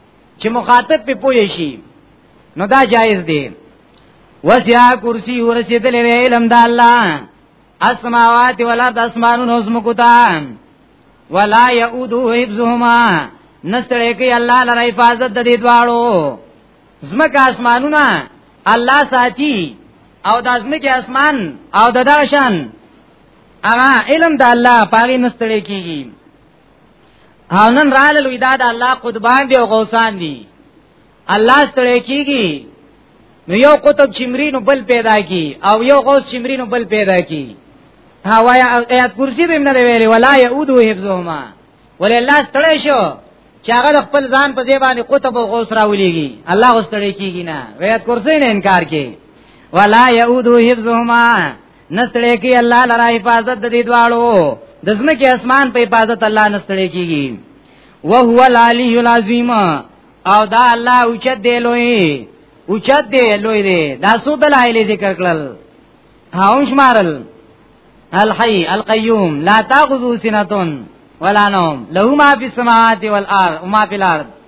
چې مخاطب په پوي شي نو دا جایز دی وسیا کرسی ورسیدل علم د الله اسماوات ولا د اسمانونو زمکو ته ولا یعودو حفظهما نستړی کوي الله لره حفاظت د دې دواړو زمکه اسمانونه الله ساتي او د زمکه اسمان او د داشان هغه علم د الله پاري نستړی کیږي او نن رال الوداد الله قطبان دی او غوسان دی الله ستړی کیږي نو یو قطب چمرینو بل پیدا کی او یو غوث چمرینو بل پیدا کی هوایا آیات کرسی به نه ویلي ولا یعودو حفظهما ولې الله ستړی شو چې هغه د خپل ځان په ځای باندې قطب او غوث راولېږي الله غوستړی کیږي نه ویات کرسی نه انکار کوي ولا یعودو حفظهما نستړی کی الله لرا حفاظت د دې دواړو د زمکه اسمان په حفاظت الله نستړی کیږي وهو العلی العظیم او دا الله اوچت دی لوی اوچت دی لوی دی دا سو دلایل ذکر کړل هاون شمارل الحی القیوم لا تاخذو سنتون ولا نوم له ما فی السماوات والارض وما فی الارض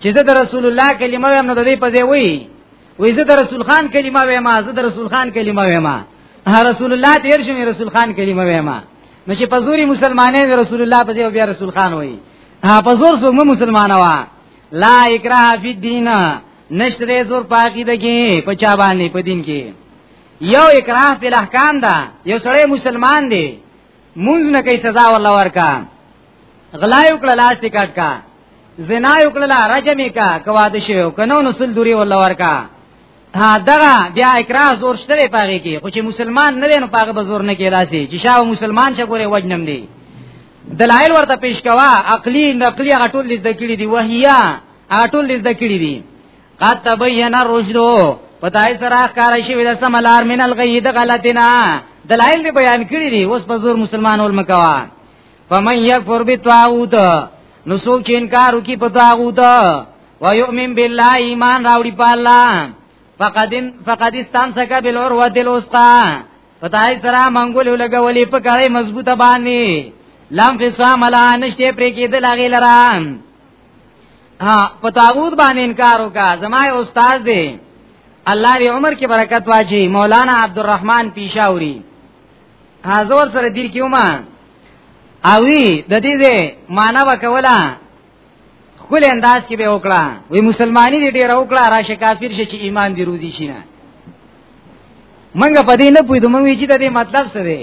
چې زه د رسول الله کلمه وایم نو د دې په ځای وی وې زه د رسول خان کلمه وایم زه د رسول خان کلمه وایم رسول الله تیر شوی رسول خان کلمه وایم نو چې په زوري مسلمانې رسول الله په دې بیا رسول خان وای ها په زور څوک مسلمان وا لا اکراه فی الدین نشته زور پاکی دګي په چا باندې په دین کې یو اکراه په احکام دا یو سړی مسلمان دی مونږ نه کوي سزا ولا ورکا غلا یو کړه لاس دې کټ کا زنا یو کړه رجمې کا کوا دې شو کنو نو سل دوری ولا ورکا ها دغه بیا اکراه زور شته پاره کې خو چې مسلمان نه دی نو پاره به زور نه کې لاسي چې شاو مسلمان شه ګوره وجنم دی دلایل ورته پیش کوا عقلی نقلی غټول دې ذکرې دی وهیا غټول دې ذکرې دی قد تبین الرشد پتاي سره کار شي ولا سملار من الغید غلطنا دلایل بیان کړی دي اوس په زور مسلمانول مکوا فمن یکفر بالطاغوت نو څوک چې انکار وکي په طاغوت و یؤمن بالله ایمان راوړي په الله فقد فقد استمسک بالعروه الوثقا پتاي سره منګول لګولې په کړې مضبوطه باندې لم فسام لا نشته پرې کېدل هغه لران ها په طاغوت باندې انکار وکا زما استاد دی الله دې عمر کې برکت واچي مولانا عبدالرحمن پیشاوري حاضر سره دیر کیوما اوی د دې دې معنا وکولا خپل انداز کې به وکړه وی مسلمانی دې ډیر وکړه راشه کافر شي چې ایمان دی روزي شي نه منګه پدې نه پوي دومره وی چې د دې مطلب څه دی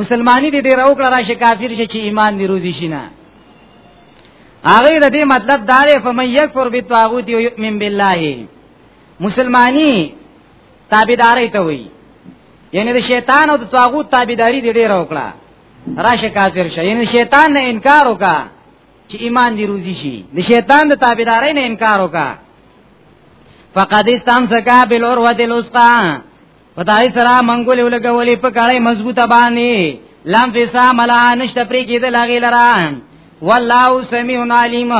مسلمانی دې ډیر وکړه راشه کافر شي چې ایمان دی روزي شي نه هغه د دې مطلب دا دی فمن یکفر بالطاغوت یؤمن بالله مسلمانی تابعداري ته وایي یعنی د شیطان او د طاغوت تابعداري دې ډیر وکړه راشه کافر شه یعنی شیطان نه انکار وکا چې ایمان دی روزي شي د شیطان د تابعداري نه انکار وکا فقد استمسکا بالعروه الوثقا پتاي سره منګولې ولګولې په کاله مضبوطه باندې لم فسا ملا نشته پرې کېدل هغه لرا والله سميع عليم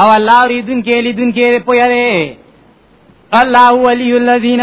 او الله ریدون کې لیدون کې پوهه الله ولي الذين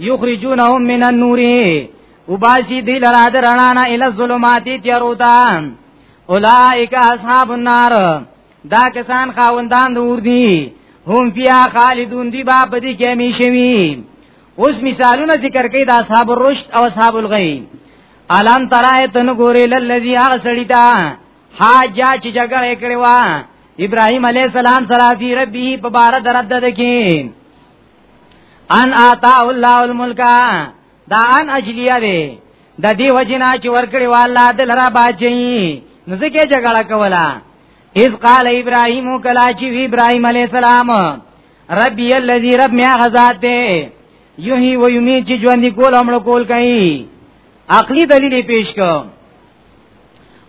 یخرجونهم من النور وباسی دی لرا درنانا الی الظلمات تیاروتا اولائک اصحاب النار دا کسان خاوندان دور دی هم بیا خالدون دی با بدی کې همیشوي اوس مثالونه ذکر کوي د اصحاب الرشد او اصحاب الغی الان ترای تن ګورې للذي هغه سړی دا حاجا چې جګړه کړې و ابراهيم عليه السلام سره دی ربي په بار درد دکی ان آتا الله الملک دا ان اجلیه دی د دې وجنا چې ورکړي والله دل را باجی نو ځکه جګړه کولا اذ قال ابراهيم کلا چې ابراهيم عليه السلام ربي الذي رب میا غزاد دی یوهی و یمی چې ژوند کول امر کول کوي عقلی دلیل پیش کو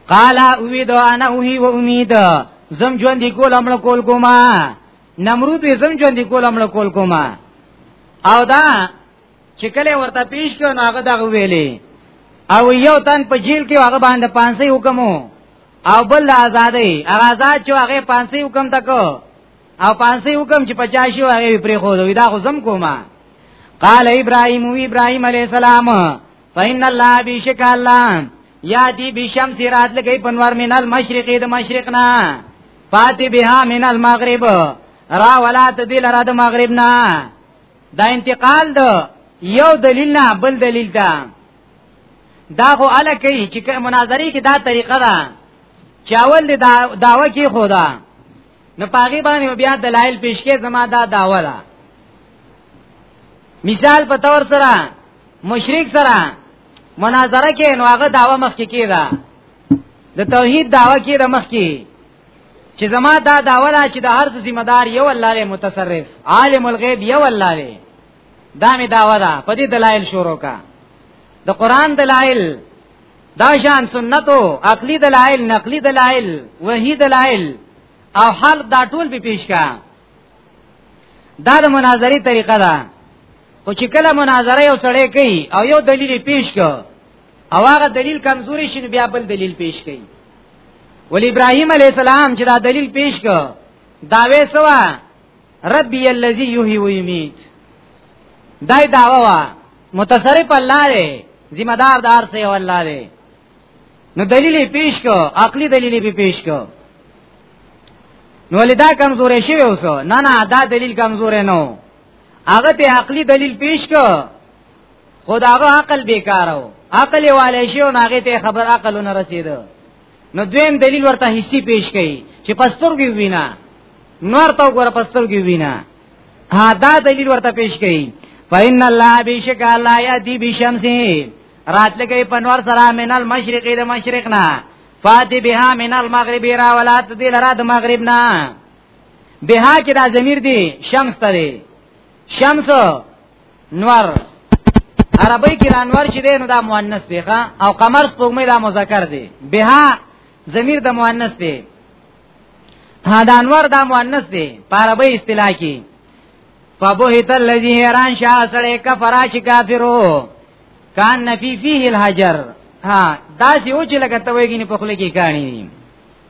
قال اوید انا اوهی و امید زم ژوند کول امر کول کوما نمرود یې زم ژوند کول امړ کول کوما او دا چې کله ورته پیش کړو نو هغه دغه ویلې او یو تن په جیل کې هغه باندې پانسي حکم او بل آزادې هغه آزاد چې هغه پانسي حکم تکو او پانسي حکم چې 50 شو هغه پرې خو دوی دا خو زم کوما قال ابراهيم و ابراهيم عليه السلام فإن الله بشك الله ياتي بشمس رات لګي پنوار من المشرق د مشرقنا فاتی بها من المغرب را ولات دی لرا د مغرب نه دا انتقال دو یو دلیل نه بل دلیل ته دا خو اله کوي چې مناظری کې دا طریقه ده چاول دی دا داوا کې خدا نو پاغي باندې بیا دلایل پیش کې زما دا داوا ده مثال په تور سره مشرک سره مناظره کې نو هغه داوا مخ کې کیږي د توحید داوا کې د مخ کې چې زما دا داوا ده چې د هر څه ذمہ دار یو الله له متصرف عالم الغیب یو الله له دا می داوا ده په دې دلایل شروع کا د قران دلایل دا شان سنتو عقلی دلایل نقلی دلایل وحی دلایل او حال دا ټول به پیش کا دا د مناظری طریقه ده او چې کله مناظره یو سړی کوي او یو دلیل پیش کو او هغه دلیل کمزوري شي بیا بل دلیل پیش کوي ول ابراهيم عليه السلام چې دا دلیل پیش کو داوي سوا ربي الذي يحيي ويميت دای داوا وا متصرف الله دی ذمہ دار دار سي الله دی نو دلیل پیش کو عقلی دلیل به پیش کو نو لدا کمزورې شوی اوسو نه نه دا دلیل کمزورې نو هغه ته عقلی دلیل پیش کو خداغه عقل بیکارو عقل والے شی او ناغه ته خبر عقل نه رسید نو دویم دلیل ورته حصي پیش کړي چې پستر کې وینا نور تا وګوره پستر کې وینا ها دا دلیل ورته پیش کړي فإن الله بشک الله یاتی بشمس راتله کوي پنور سره من المشرق الى مشرقنا فاتي بها من المغرب را ولات دي لرا د مغرب نه بها کې دا ضمیر دی شمس ته دی شمس نور عربی کې دا انور چې دی نو دا مؤنث دی ښا او قمر سپوږمۍ دا مذکر دی بها ضمیر د مؤنث دی ها دا انور دا مؤنث دی په عربی اصطلاح کې فبهت الذي حیران شاه سره کفرا چې کافرو کان نفی فيه الحجر ها دا چې او چې لکه ته وګینه په خله کې کانی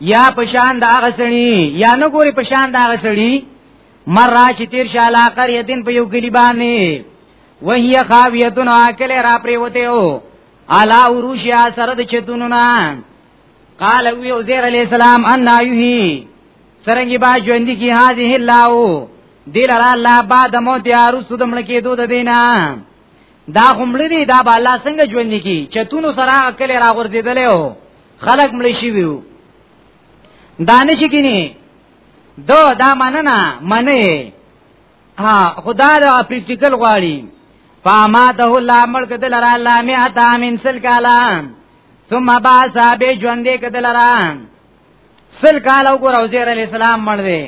یا پشان دا غسړي یا نه ګوري پشان دا غسړي مر را چې تیر شاله قريتن په یو کلی باندې وهي خاویتن اکل را پریوته او علا وروشیا سره د چتونونا قال وی عزیر علی السلام ان یحی سرنګي با ژوند کی هذه الله دل را الله بعد موت یا رسو دمل کې دود دینا دا همړي دا با الله څنګه ژوند کی چتونو سره اکل را غورځیدل او خلق مړ شي ویو دانش کینی دو دا مننه منه ها خدا د پریکټیکل غواړي فاماته الله ملک دل را الله می اتا من سل کالا ثم باسا به ژوند کدل را سل کالا وګور او زیر علی السلام مړ دی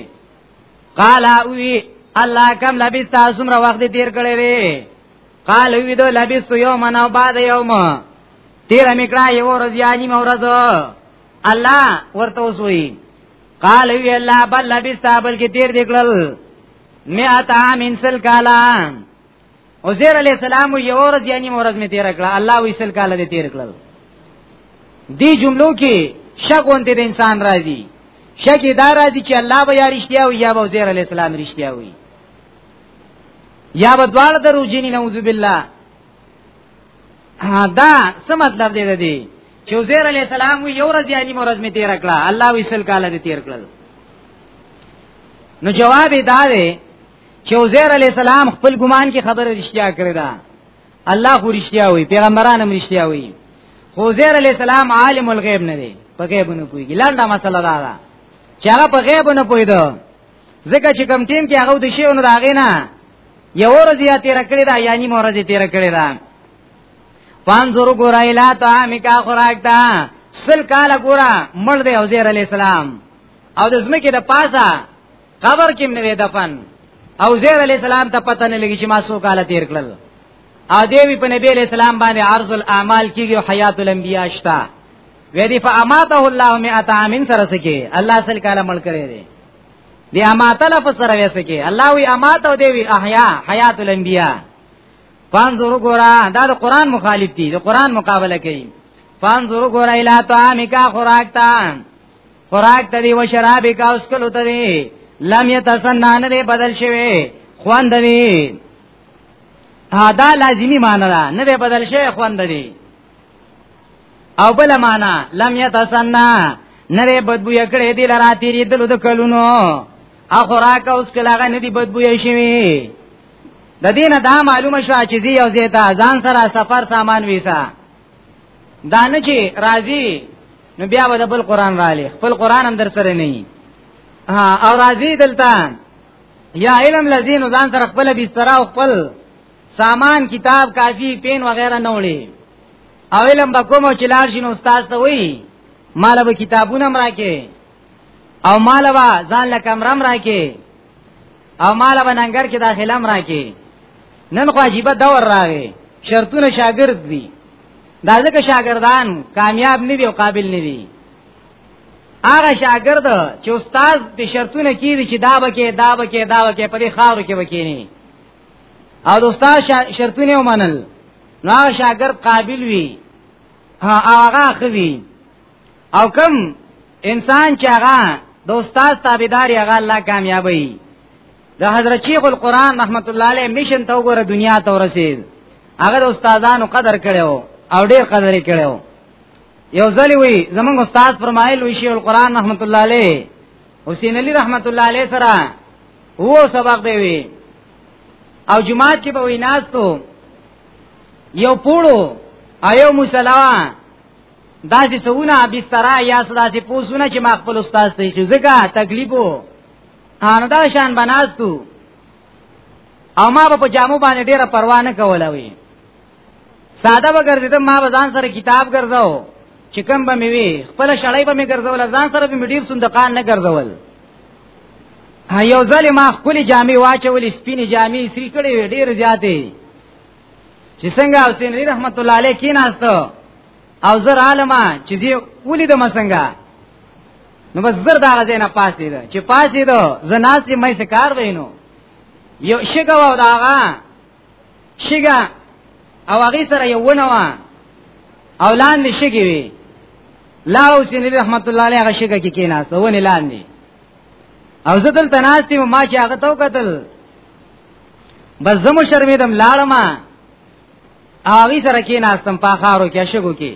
قال اوی الله کم لبی تاسو مر وخت تیر کړی وی قال وی دو لبس یوم نو بعد یوم تیر میکړه یو ورځ یانی مو ورځ الله ورته وسوی قال وی الله بل لبس تابل کې تیر دیکړل مئات عام انسل کالا عزیر علیہ السلام یو ورځ یعنی مورز می تیر کړه الله وی سل کاله دې تیر کړل دی جملو کې شک ونته د انسان راځي شک دا راځي چې الله به یا رښتیا وي یا به عزیر علیہ السلام رښتیا وي یا به دواړه د روجینی نعوذ بالله دا څه مطلب دی د دې چې عزیر علی السلام یو ورځ یې نیمه ورځ می تیر کړه الله ویسل کاله دې تیر کړل نو جواب یې دا دی چې عزیر علی السلام خپل ګمان کې خبره رښتیا کړې ده الله خو رښتیا وایي پیغمبران هم رښتیا وایي خو عزیر علی السلام عالم الغیب نه دی په غیب نه پوهیږي لنډه مسله دا ده چې هغه په غیب نه پوهیدو ځکه چې کم ټیم کې هغه د شیو نه داغې نه یو ورځ یا تیر کړی دا یعنی مو ورځ تیر کړی دا پان زورو ګورای لا ته میکا خوراک دا سل کال ګورا مړ دی عزیر علی السلام او د زمکه د پاسا قبر کې نه دفن او زیر علی السلام ته پته نه لګی چې ما سو کال تیر کړل ا دیوی په نبی علی السلام باندې عرض الاعمال کیږي حیات الانبیاء شتا وې دی فاماته الله مئات امین سره سکی الله سل کاله مل کړی دی دی اماته لفظ سره وې سکی الله وی اماته او دی وی احیا حیات الانبیاء فانظر ګورا دا د قران مخالف دی د قران مقابله کوي فانظر ګورا الی طعامک خوراک تا خوراک ته دی و شراب کا اوس کلو ته دی لم یتسنان دی بدل شوی خوند دی دا لازمی معنی ده نه بدل شوی خوند دی او بل معنا لم يتسنى نره بدبو یکړې دي لرا تیرې دلو د کلونو اخراک اوس کلاغه ندی بدبو یې شوی د دینه دا معلومه شو چې دی یو زیتا ځان سره سفر سامان ویسا دانه چې راضی نو بیا به بل قران را لې خپل قران هم در سره نه ها او راضی دلته یا علم لذین ځان سره خپل بستر او خپل سامان کتاب کافی پین وغیرہ نه وړي او علم به کوم چې لار شي نو استاد ته وایي مال به کتابونه مراکه او مال به ځان له کمره مراکه او مال به ننګر کې داخله مراکه نن خو عجیب دور راغی شرطونه شاګرد دي دا ځکه شاګردان کامیاب نه دي او قابل نه دي هغه شاګرد چې استاد د شرطونه کیږي چې دا بکې دا بکې دا بکې په دې خاور کې وکینی او د استاد شرطونه ومنل نو هغه شاګرد قابل وي هغه خوي او کم انسان چې هغه د استاد تابعدار هغه الله کامیابی د حضرت شیخ القران رحمت الله علیه میشن ته وګوره دنیا ته ورسید هغه د استادانو قدر کړو او ډیر قدر کړو یو ځلی وی زمونږ استاد فرمایل وی شیخ القران رحمت الله علیه حسین علی رحمت الله علیه سره هو سبق به وی او جماعت کې به وی ناستو یو پوړو ایو مصلا داسې سونه بسترا یا داسې پوسونه چې ما خپل استاد ته شو زګه تکلیفو ان دا شان بناستو او ما په جامو باندې ډیره پروا نه کوله وی ساده به ګرځیدم ما به ځان سره کتاب ګرځاو چې کوم به مې وي خپل شړای به مې ګرځول ځان سره به مې ډیر صندوقان نه ګرځول یو ځل ما خپل جامې واچولې سپینې جامې سری کړې ډیر زیاتې چې څنګه حسین علی رحمت الله علیه کیناستو او زر عالمه چې دی ولید ما څنګه نو بس زر دا غزه نه پاسې ده چې پاسې ده زناس دې مې سکار وینو یو شګه و دا هغه شګه او هغه سره یو ونوا او لاندې شګي وي لاړ حسین رحمت الله علیه هغه شګه کې کېناسته ونې لاندې او زه دلته ناشتي ما چې هغه تو قتل بس زمو شرمېدم لاړم هغه سره کېناستم په خارو کې شګو کې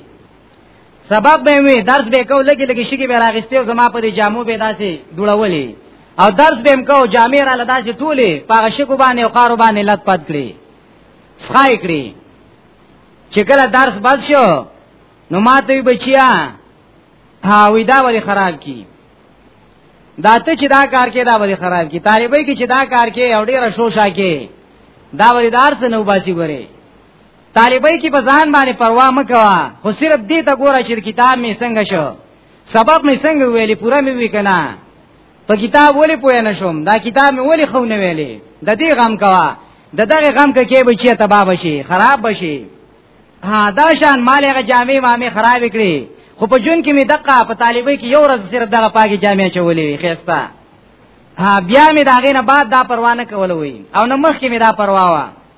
سبب به وي درس به کو لګي لګي شګي به راغستې او زما په دې جامو به داسې دوړولې او درس به کو جامې را لداسې ټولې پاغه شګو باندې او قارو باندې لات پات کړې سخای کړې چې کله درس بد شو نو ماته بچیا هاوی دا ولی خراب کی دا ته چې دا کار کې دا ولی خراب کی طالبای کې چې دا کار کې او ډیره شوشا کې دا ولی دار څه نو باسي ګوره طالبای کی په ځان باندې پروا مکوا خو صرف دې ته ګوره چې کتاب می څنګه شو سبق می څنګه ویلې پورا می وی کنه په کتاب ولې پوه نه شوم دا کتاب می ولې خو نه ویلې د دې غم کوا د دغه غم کې کې بچي تباہ بشي خراب بشي ها دا شان مال هغه جامع مامې خراب کړي خو په جون کې می دقه په طالبای کې یو ورځ صرف دغه پاګه جامع چولې وی خيستا ها بیا می داغه نه بعد دا پروا نه کول وی او نه مخ کې می دا پروا وا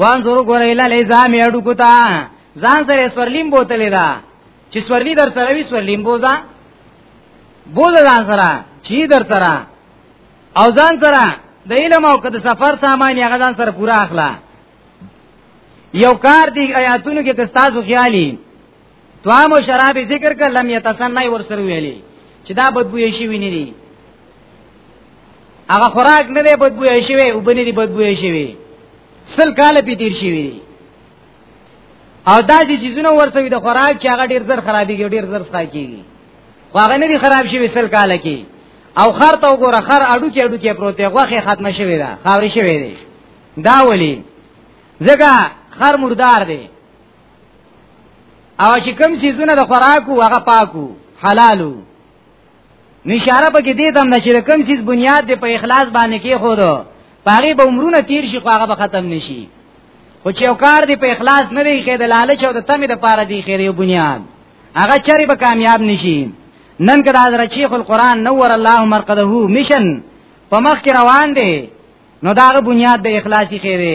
وان زورو ګورې لاله ځام یړو کوتا ځان سره سورلیم بوتلې دا چې سورلی در سره وي سورلیم بوزا بوزا ځان سره چی در سره او ځان سره د علم او کده سفر سامان یې غزان سره پورا اخلا یو کار دی آیاتونو کې تاسو خیالي توام او شراب ذکر کړه لم یتسنی ور سره ویلي چې دا بدبوې شي ویني دي هغه خوراک نه دی بدبوې شي وي وبني دي بدبوې شي وي سل کال پی تیر شي وي او دا چې چیزونه ورته وي د خوراک چې هغه ډیر زر خرابېږي ډیر زر ښه کیږي خو هغه نه دي خراب شي وي سل کال کې او خر ته وګوره خر اډو کې اډو کې پروت دی غوخه ختمه شوی ده خاورې شوی دی دا ولی ځکه خر مردار دی او چې کوم سيزونه د خوراکو هغه پاکو حلالو نشاره پکې دې تم نه چې کوم سيز بنیاد دې په اخلاص باندې کې خو دو پاره به عمرونه تیر شي خو هغه به ختم نشي خو چې یو کار دې په اخلاص نه دی کې د لالچ او د تمې د پاره دی خیر یو بنیاد هغه چری به کامیاب نشي نن کدا حضرت شیخ القران نور الله مرقده مشن په مخ کې روان دی نو داغه بنیاد د اخلاصي خیره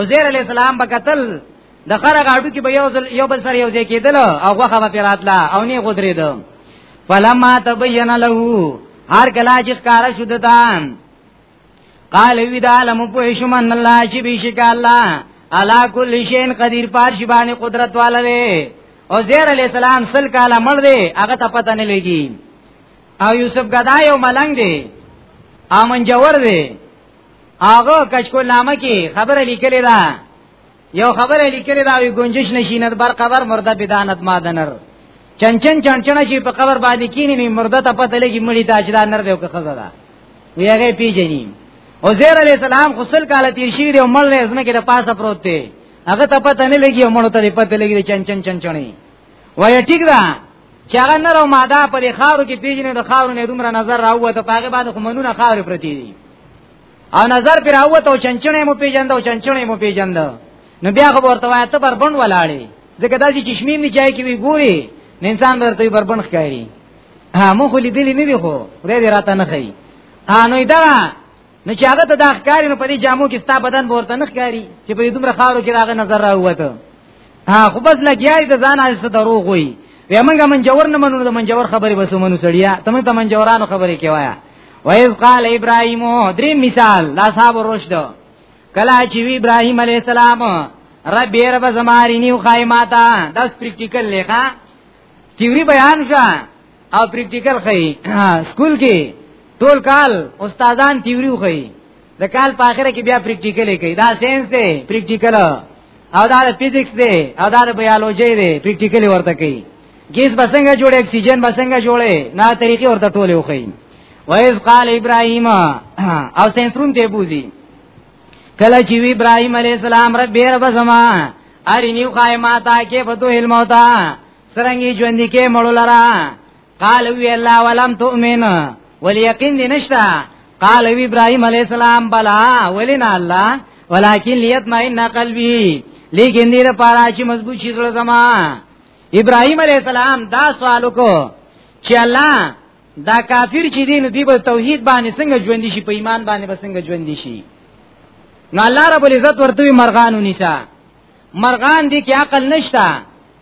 عزیر علی السلام به قتل د خره غاډو کې به یو ځل یو بل سره یو ځای کېدل او غوخه به پیراتلا او نه غدرید فلما تبین له هر کلا چې ښکارا شو دتان قال وی دا لم پوښم ان الله چې بشک الله علا کل شین قدیر پار شی باندې قدرت والره او زیر علی السلام سل کاله مړ دی هغه ته پته نه لګی او یوسف غدا یو ملنګ دی امن جوور دی هغه کشکول نامه کې خبره لیکلې ده یو خبره لیکلې ده وی گنجش نشینت بر قبر مرده بدانت مادنر چنچن چنچن چې په قبر باندې کینی نه مرده ته پته لګي مړی ته اجدا نر دی او که خزه ده وی هغه پیجنی عزیر علی السلام غسل کاله تیر شي دی مړ نه زمکه د پاسه پروت دی هغه ته پته نه لګي مړ ته پته لګي چنچن چنچنې وای ټیک ده چې هغه نر او ماده په دې خاورو کې پیژنې د خاورو نه دومره نظر راووته په هغه باندې خو منونه خاورې پرتی دي او نظر پر راووته او چنچنې مو پیژند او چنچنې مو پیژند نو بیا خو ورته وایي ته بربند ولاړې ځکه دا چې چشمې می چای کې وی ګوري انسان درته بربند ښکاری ها مو خو لیدلې نه دی خو خدای دې راته نه خي ها نو دا نو چې هغه ته دا ښکاری نو په دې جامو کې ستا بدن ورته نه ښکاری چې په دې دومره خاورو کې راغی نظر راوته ها خو بس لګیای د ځان از څه دروغ وي وې مونږه منجور نه منو د منجور خبرې بسو منو سړیا ته مونږ ته منجورانو خبرې کیوایا وایز قال ابراهیم درې مثال لا صاحب رشد کلا چې ابراهیم علی السلام رب یې رب زمارینی خایماتا داس پریکټیکل لیکا تیوری بیان شوه او پریکټیکل خي سکول کې ټول کال استادان تیوري خي د کال په اخره کې بیا پریکټیکل کوي دا ساينس دی پریکټیکل او دا فزکس دی او دا بیولوژي دی پریکټیکل ورته کوي ګیس بسنګ جوړ اکسیجن بسنګ جوړه نه طریقې ورته ټوله وخی وایز قال ابراهیم او سنسرون ته بوزي کله چې ابراهیم علی السلام رب رب زما ارینیو قائماتا کې فتو علم وتا سرنګي ژوند کې مړو لرا قال وی الله ولم تؤمن وليقين دي نشتا قال وی ابراهيم عليه السلام بلا ولنا الله ولكن ليطمئن قلبي لیکن دې لپاره چې مضبوط شي زړه زما ابراهيم عليه السلام دا سوال وکړو چې الله دا کافر چې دین دی په توحید باندې څنګه ژوند شي په ایمان باندې به څنګه ژوند شي نو الله رب العزت ورته مرغان ونیسا مرغان دي کې عقل نشتا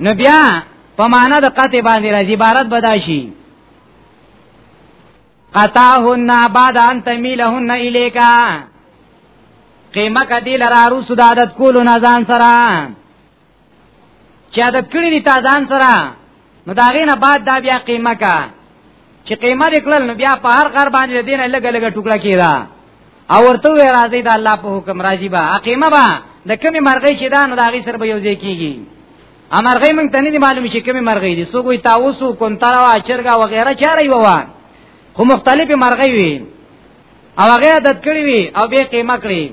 نو بیا په معنا د قطع باندې راځي عبارت بداشي قطعهن بعد ان تميلهن اليك قیمه کدی لرا روسو د عادت کولو نه ځان سره چا د کړی دي تا ځان سره نو دا غینه بعد دا بیا قیمه کا چې قیمه دکړل نو بیا په هر غر باندې دینه لګ لګ ټوکړه کیدا او ورته وی راځي دا الله په حکم راځي با قیمه با د کمی مرغی چې دا نو دا غي سر به یو ځای کیږي امرغی مونږ ته نه دی معلوم چې کمی مرغی دي سو کوئی تاوس او کونترا او اچرګا وغیرہ چاره یو وان خو مختلفه مرغی وي او هغه عادت کړی وي او به قیمه کړی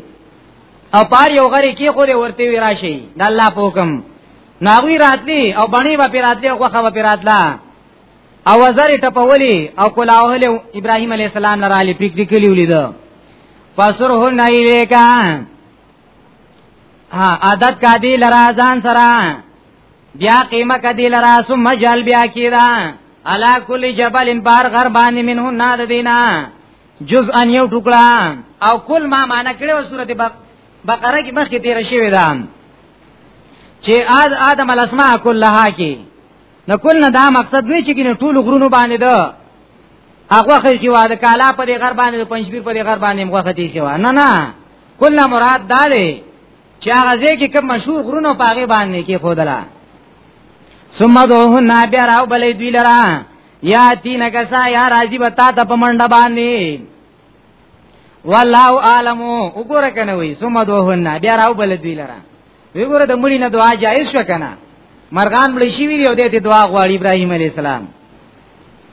او پار یو غری کې خو دې ورته وی راشي د الله په حکم ناوی راتلی او بڼي به پیراتلی او خوخه به پیراتلا او وزر ټپولی او کلاوهله ابراهيم عليه السلام نه رالي پریک لیکلی ولید پسر هو نه لیکا ها عادت کا دی لرا ځان سره بیا قیمه کا دی لرا ثم جل بیا کیرا علا کل جبل بار غربان منه ناد دینا جزءا یو ټوکړه او کل ما معنا کړو سورته بقره کې مخکې تیر شوی دا چې آد آدم الاسماء كلها کې نو کل نه دا مقصد وی چې کینه ټول غرونو باندې ده هغه خې چې واده کالا په دې غر باندې پنځبیر په دې غر باندې موږ ختی شو نه نه کل مراد دا دی چې هغه ځکه کوم مشهور غرونو پاغي باندې کې خودلا ثم دوه نابیا راو بلې دوی لرا یا تین کسا یا راضی بتا ته په منډه باندې والله عالم وګوره کنه وی ثم دوهن بیا راو بل دوی لره وګوره د مړي نه دعا جایز شو کنه مرغان مړ شي ویری او دته دعا غواړي ابراهيم عليه السلام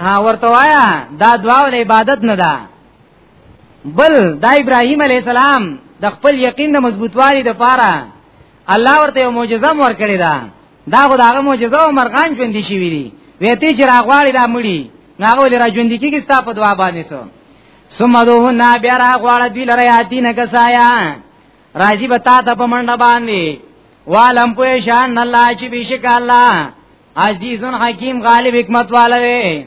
ها ورته وایا دا دعا ول عبادت نه ده بل دا ابراهيم عليه السلام د خپل یقین د مضبوطوالي د پاره الله ورته یو معجزه مور کړی دا دا خو داغه معجزه او مرغان ژوند شي ویری ویته چې راغواړي دا مړي ناغه ولې را ژوند کیږي ستا په دعا باندې سو ثم دوه نا بیا راغواړه دی لره یاتی نه کسایا راځي بتا ته په منډه باندې والم په شان الله چې بشک الله عزیز حکیم غالب حکمت والے